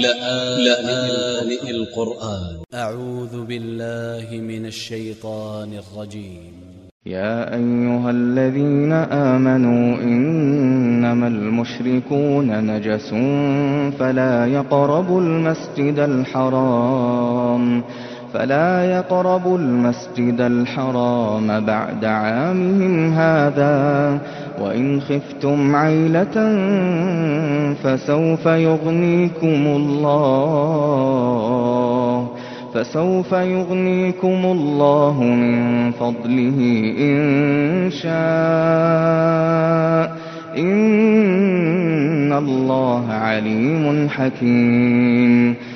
لآن القرآن. أ ع و ذ ب ا ل ل ه من ا ل ش ي ط ا ن ا ل ج ي م يا أيها الذين آمنوا إنما المشركون نجس فلا يقربوا المسجد الحرام. فلا يقربوا المسجد الحرام بعد عامهم هذا؟ وإن خفتم عيلة فسوف يغنيكم الله فسوف يغنيكم الله من فضله إن شاء. إن الله عليم حكيم.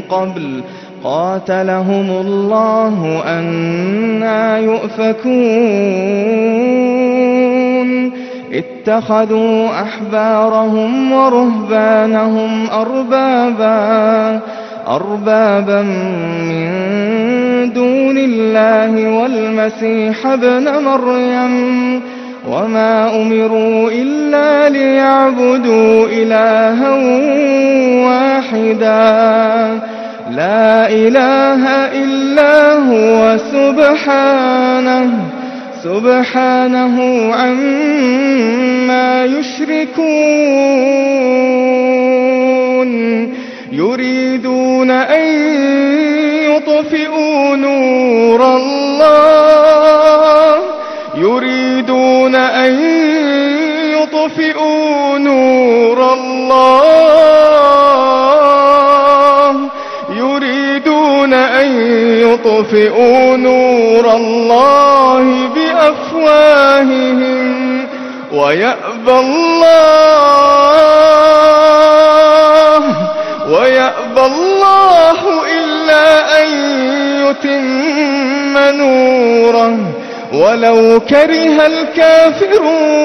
قبل قاتلهم الله أنا يؤفكون. اتخذوا أحبارهم ورهبانهم أربابا أربابا من دون الله والمسيح ابن مريم. وما أمروا إلا ليعبدوا إلها واحدا. لا إله إلا هو سبحانه سبحانه عما يشركون. يريدون أن يطفئوا يطفئوا نور الله بأفواههم ويأبى الله ويأبى الله إلا أن يتم نوره. ولو كره الكافرون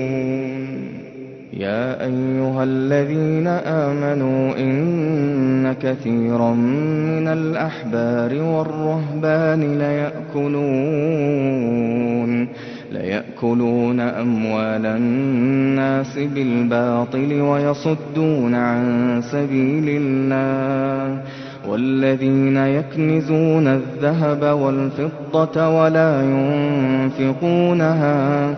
يا أيها الذين آمنوا إن كثيرا من الأحبار والرهبان ليأكلون ليأكلون أموال الناس بالباطل ويصدون عن سبيل الله والذين يكنزون الذهب والفضة ولا ينفقونها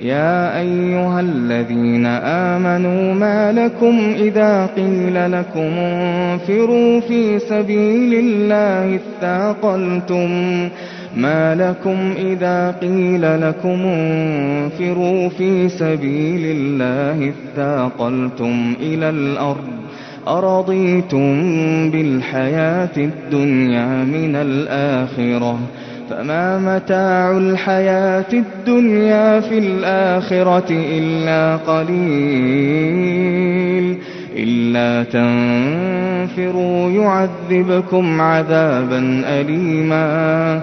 يا أيها الذين آمنوا ما لكم إذا قيل لكم انفروا في سبيل الله اثاقلتم ما لكم إذا قيل لكم انفروا في سبيل الله إلى الأرض أرضيتم بالحياة الدنيا من الآخرة فما متاع الحياة الدنيا في الآخرة إلا قليل إلا تنفروا يعذبكم عذابا أليما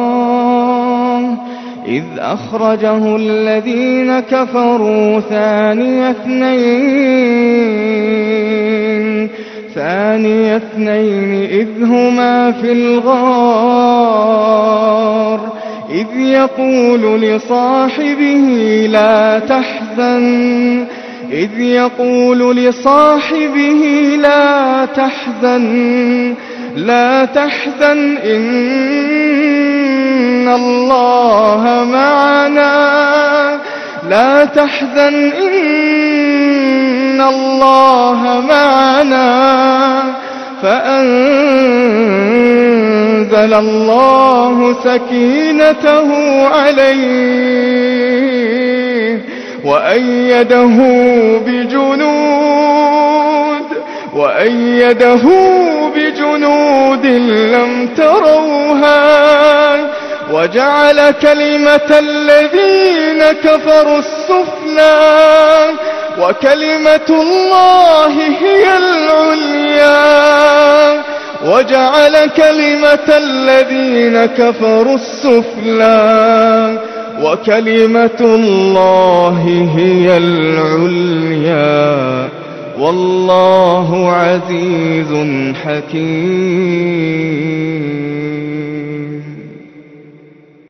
إذ أخرجه الذين كفروا ثاني اثنين ثاني اثنين إذ هما في الغار إذ يقول لصاحبه لا تحزن إذ يقول لصاحبه لا تحزن لا تحزن إن الله معنا. لا تحزن إن الله معنا. فأنزل الله سكينته عليه وأيده بجنود وأيده بجنود لم تروها. وجعل كلمة الذين كفروا السفلى وكلمة الله هي العليا. وجعل كلمة الذين كفروا السفلى وكلمة الله هي العليا. والله عزيز حكيم.